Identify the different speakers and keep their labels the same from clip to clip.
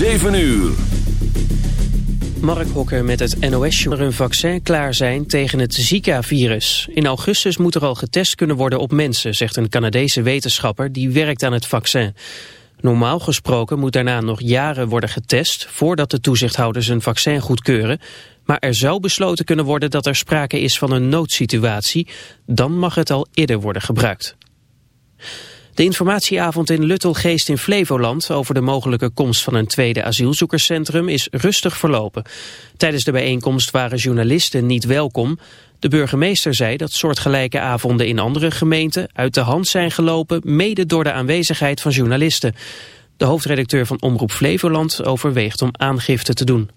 Speaker 1: 7 uur.
Speaker 2: Mark Hokker met het NOS. Er een vaccin klaar zijn tegen het Zika-virus. In augustus moet er al getest kunnen worden op mensen, zegt een Canadese wetenschapper die werkt aan het vaccin. Normaal gesproken moet daarna nog jaren worden getest voordat de toezichthouders een vaccin goedkeuren. Maar er zou besloten kunnen worden dat er sprake is van een noodsituatie. Dan mag het al eerder worden gebruikt. De informatieavond in Luttelgeest in Flevoland over de mogelijke komst van een tweede asielzoekerscentrum is rustig verlopen. Tijdens de bijeenkomst waren journalisten niet welkom. De burgemeester zei dat soortgelijke avonden in andere gemeenten uit de hand zijn gelopen, mede door de aanwezigheid van journalisten. De hoofdredacteur van Omroep Flevoland overweegt om aangifte te doen.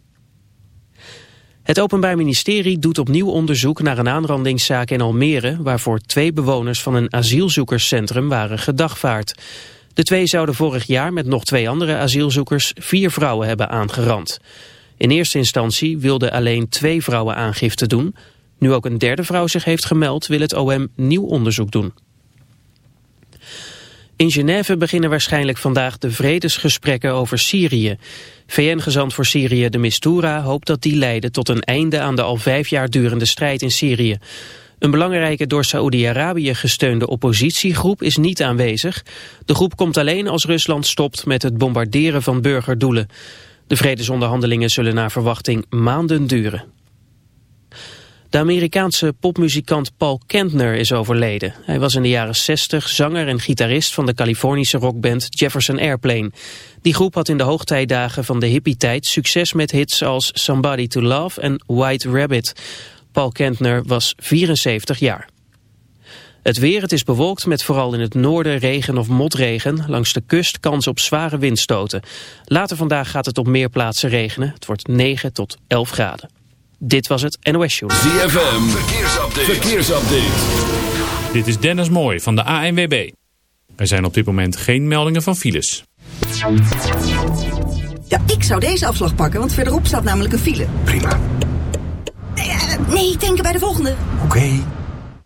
Speaker 2: Het Openbaar Ministerie doet opnieuw onderzoek naar een aanrandingszaak in Almere... waarvoor twee bewoners van een asielzoekerscentrum waren gedagvaard. De twee zouden vorig jaar met nog twee andere asielzoekers vier vrouwen hebben aangerand. In eerste instantie wilden alleen twee vrouwen aangifte doen. Nu ook een derde vrouw zich heeft gemeld, wil het OM nieuw onderzoek doen. In Genève beginnen waarschijnlijk vandaag de vredesgesprekken over Syrië. VN-gezant voor Syrië de Mistura hoopt dat die leiden tot een einde aan de al vijf jaar durende strijd in Syrië. Een belangrijke door Saoedi-Arabië gesteunde oppositiegroep is niet aanwezig. De groep komt alleen als Rusland stopt met het bombarderen van burgerdoelen. De vredesonderhandelingen zullen naar verwachting maanden duren. De Amerikaanse popmuzikant Paul Kentner is overleden. Hij was in de jaren 60 zanger en gitarist van de Californische rockband Jefferson Airplane. Die groep had in de hoogtijdagen van de hippie-tijd succes met hits als Somebody to Love en White Rabbit. Paul Kentner was 74 jaar. Het weer, het is bewolkt met vooral in het noorden regen of motregen. Langs de kust kans op zware windstoten. Later vandaag gaat het op meer plaatsen regenen. Het wordt 9 tot 11 graden. Dit was het NOS Show.
Speaker 1: ZFM, verkeersupdate. verkeersupdate.
Speaker 3: Dit is Dennis Mooij van de ANWB. Er zijn op dit moment geen meldingen van files.
Speaker 4: Ja, ik zou deze afslag pakken, want verderop staat namelijk een file.
Speaker 5: Prima.
Speaker 4: Nee, eh, nee denk bij de volgende.
Speaker 5: Oké.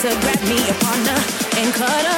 Speaker 6: To grab me a partner and cut up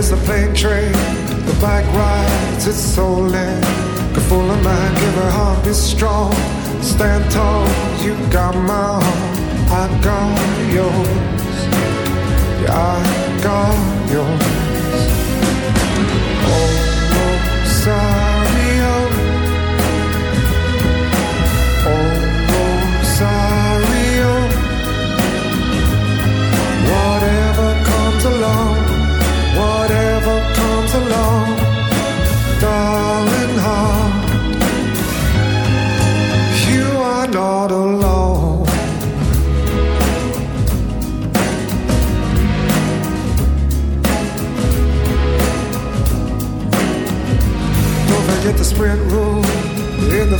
Speaker 7: Is the plane train, the bike rides, it's stolen. Good full of mind, give her heart, be strong. Stand tall, you got my heart, I got yours. Yeah, I got yours.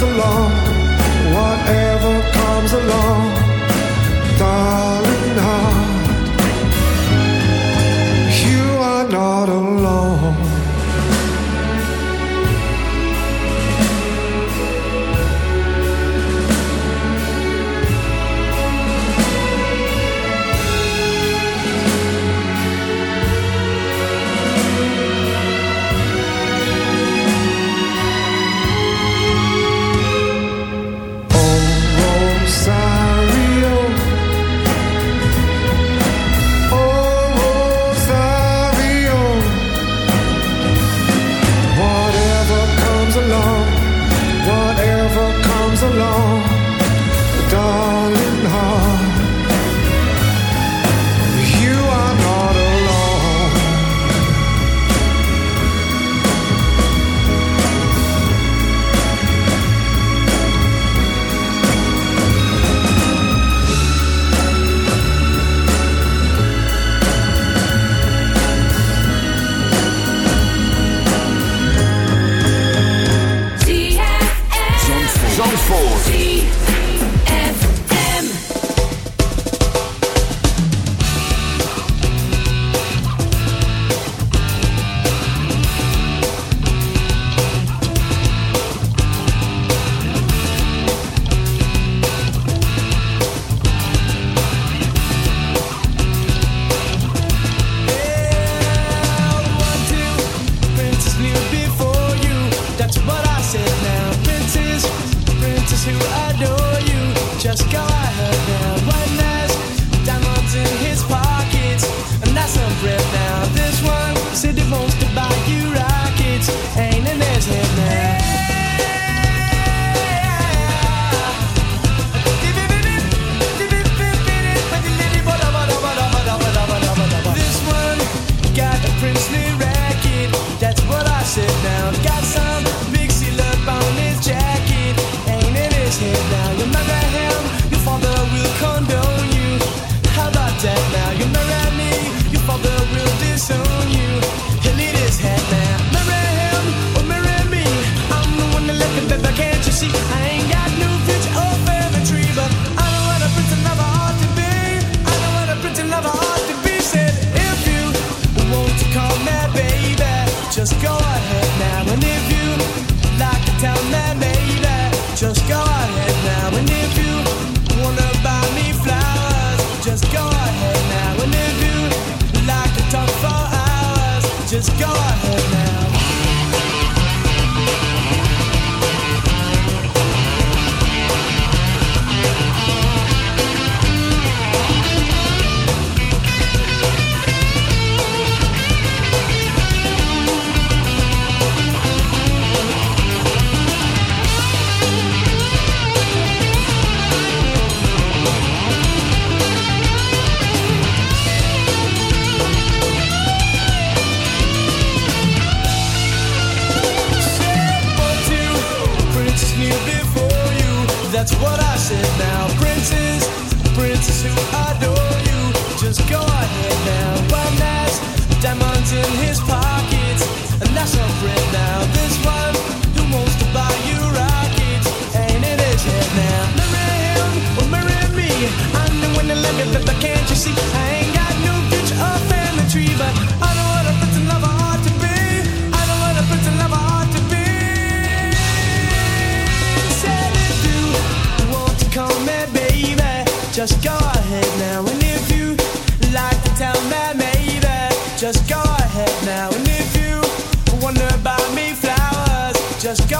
Speaker 7: Comes along, whatever comes along, darling
Speaker 8: just go.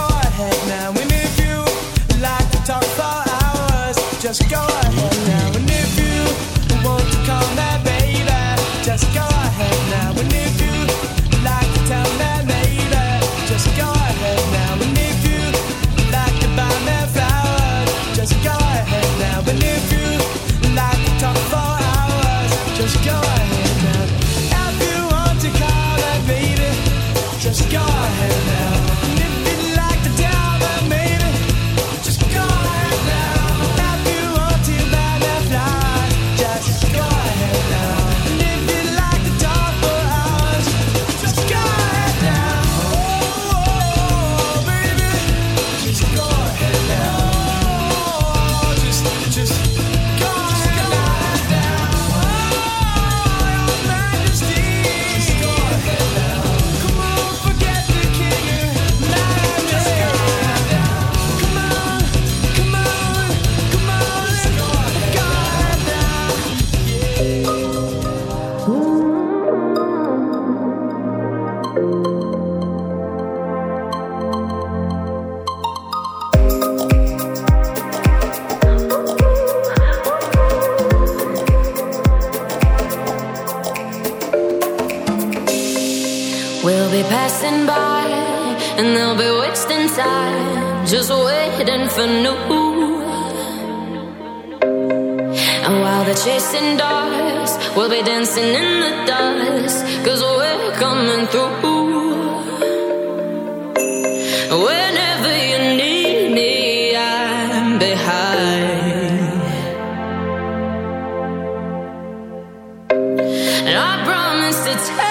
Speaker 8: for
Speaker 9: new. And while they're chasing dogs, we'll be dancing in the dust, cause we're coming through. Whenever you need me, I'm behind. And I promise to
Speaker 6: tell.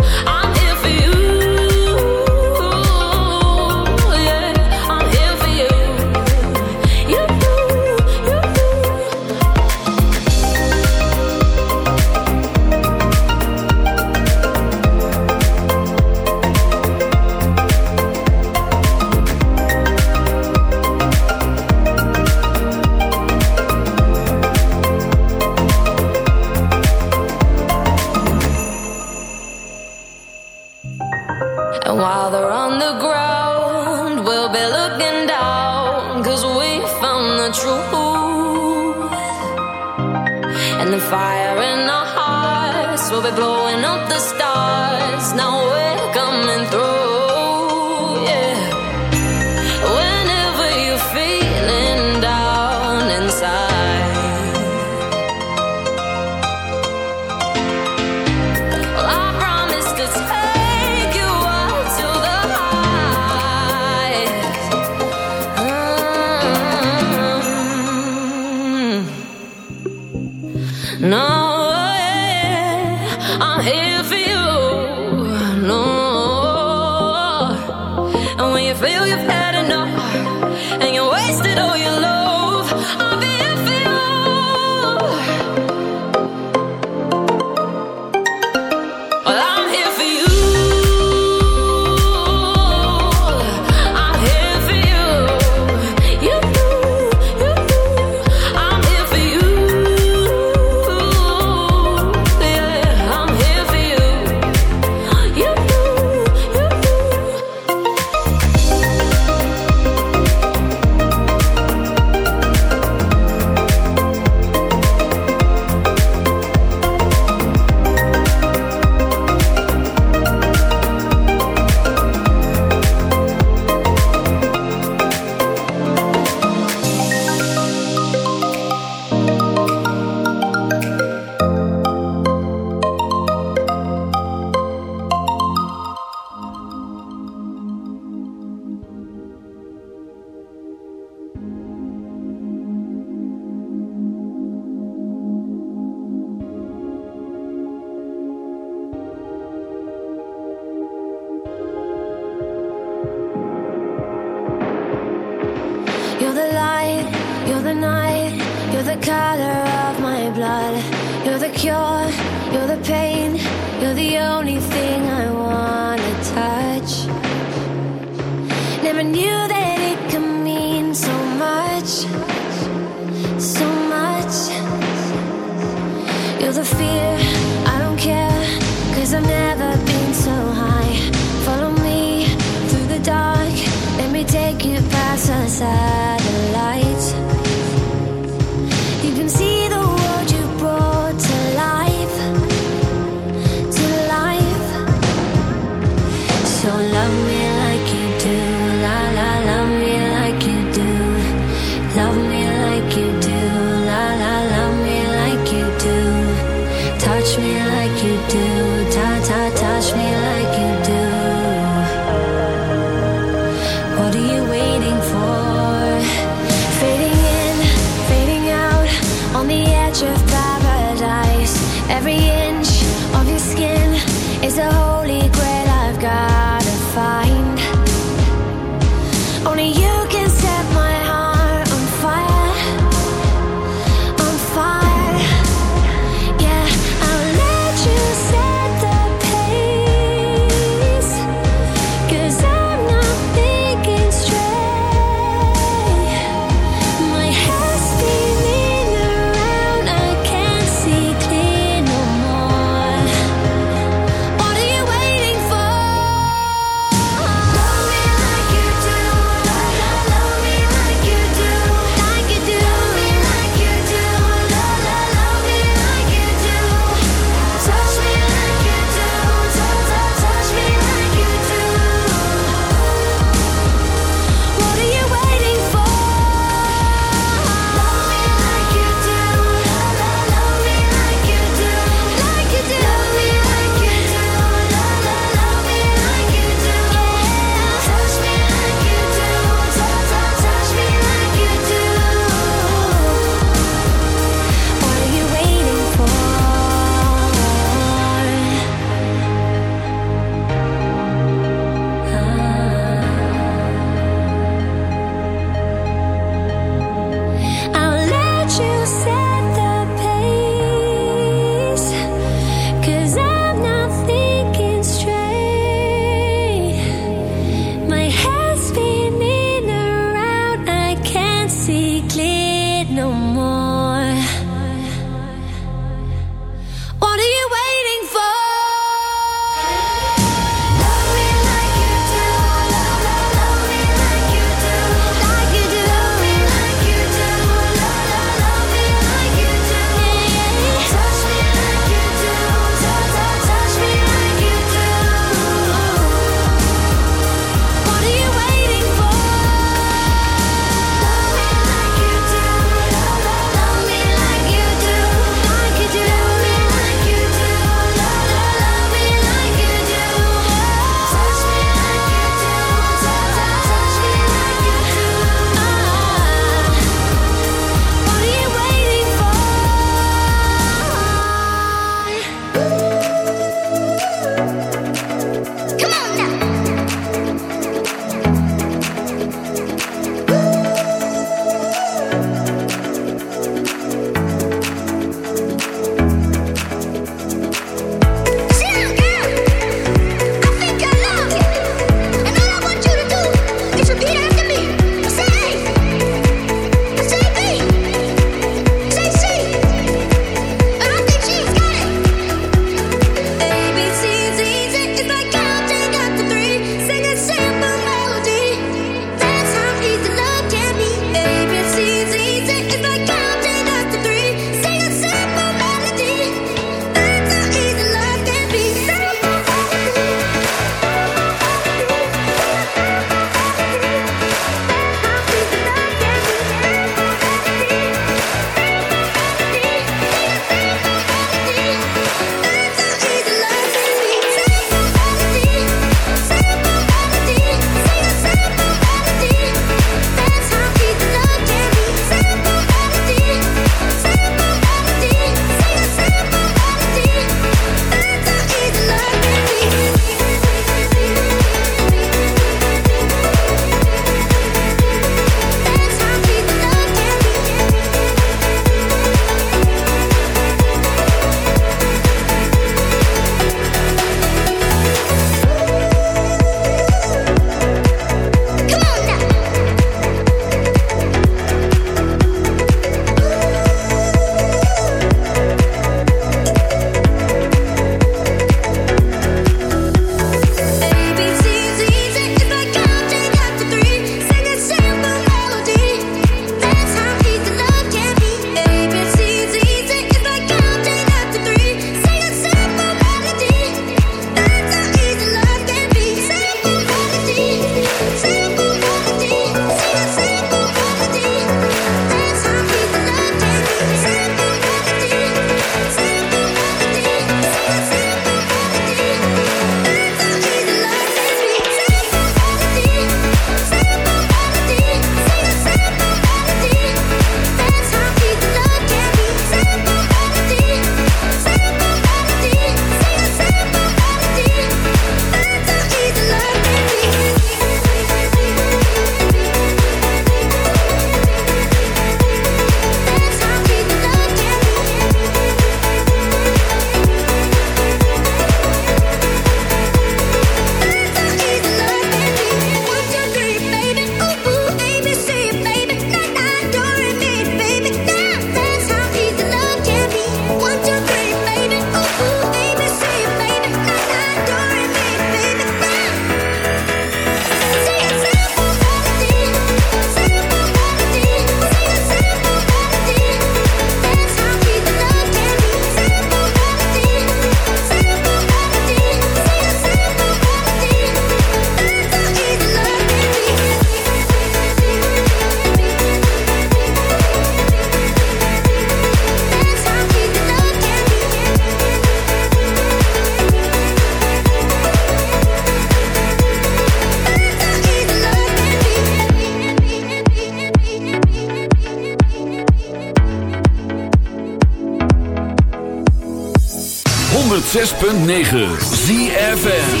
Speaker 10: 106.9 ZFN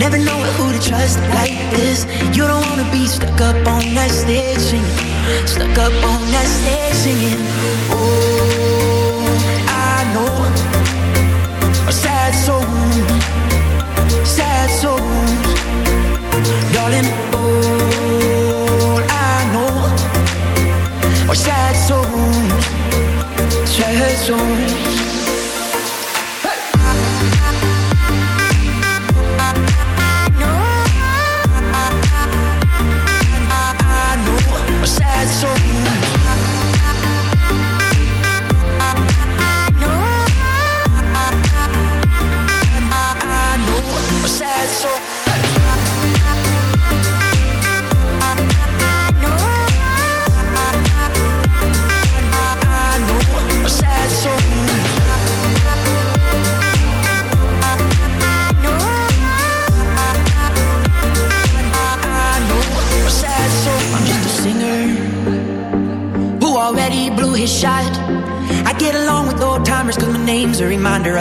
Speaker 6: never know who to trust like this. You don't wanna be stuck up on that stage singing. Stuck up on that stage singing. Oh, I know a sad soul, sad souls, darling. All I know are sad souls, sad souls.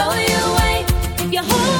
Speaker 9: throw you away if your whole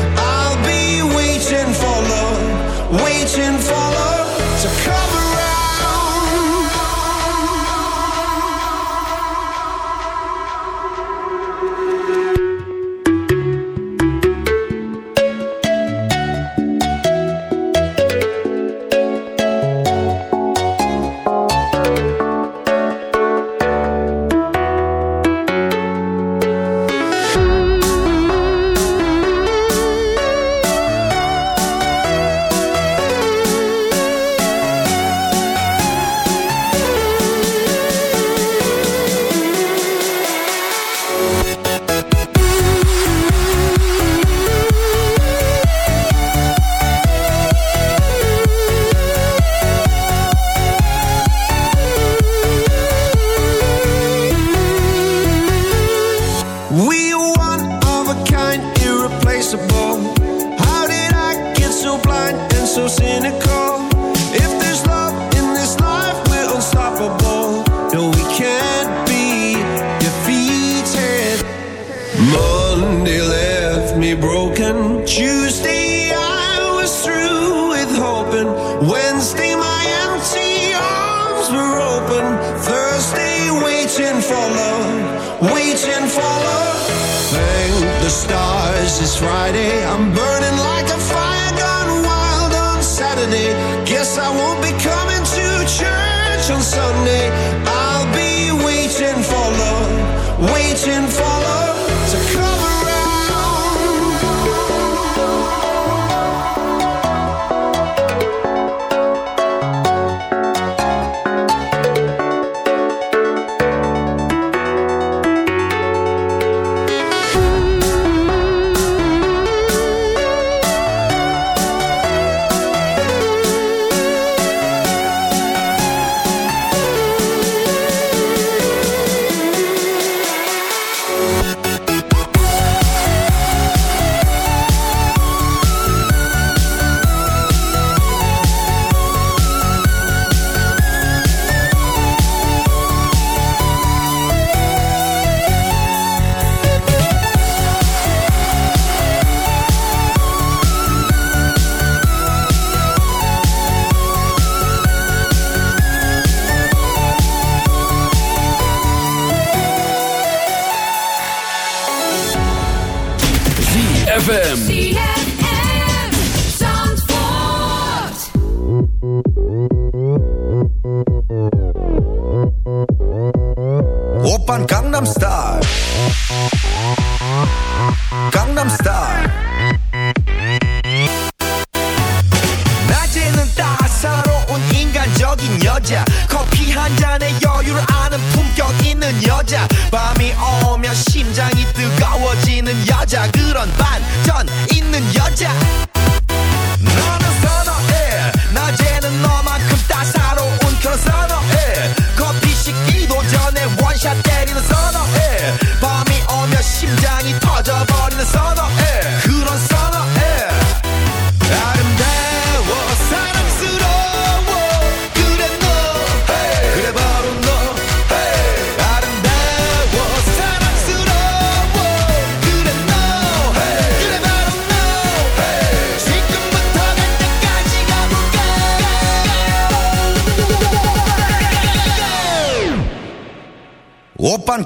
Speaker 11: ocean sun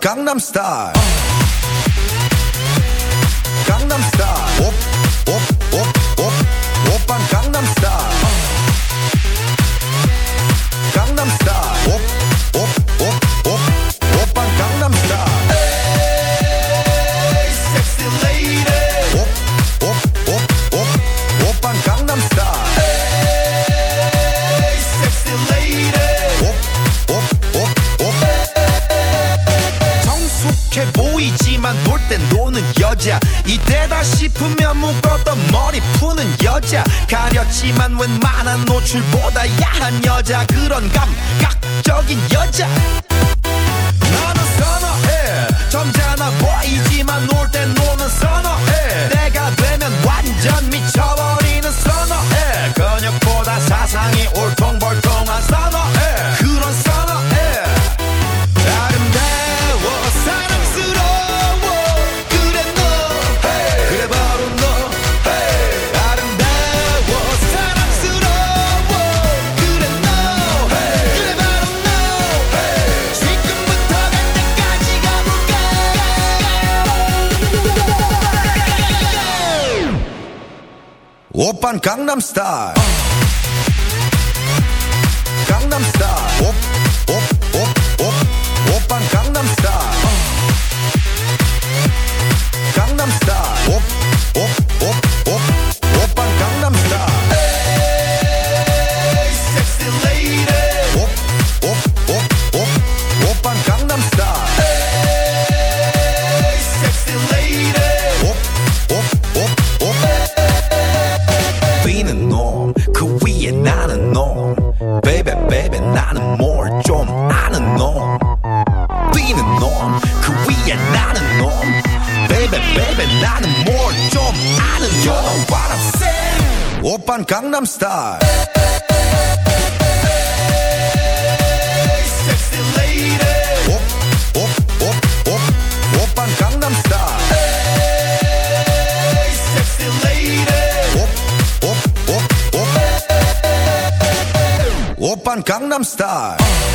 Speaker 11: Gangnam Style. Oppan Gangnam Style. Gangnam Style. Oppan Gangnam op Gangnam Style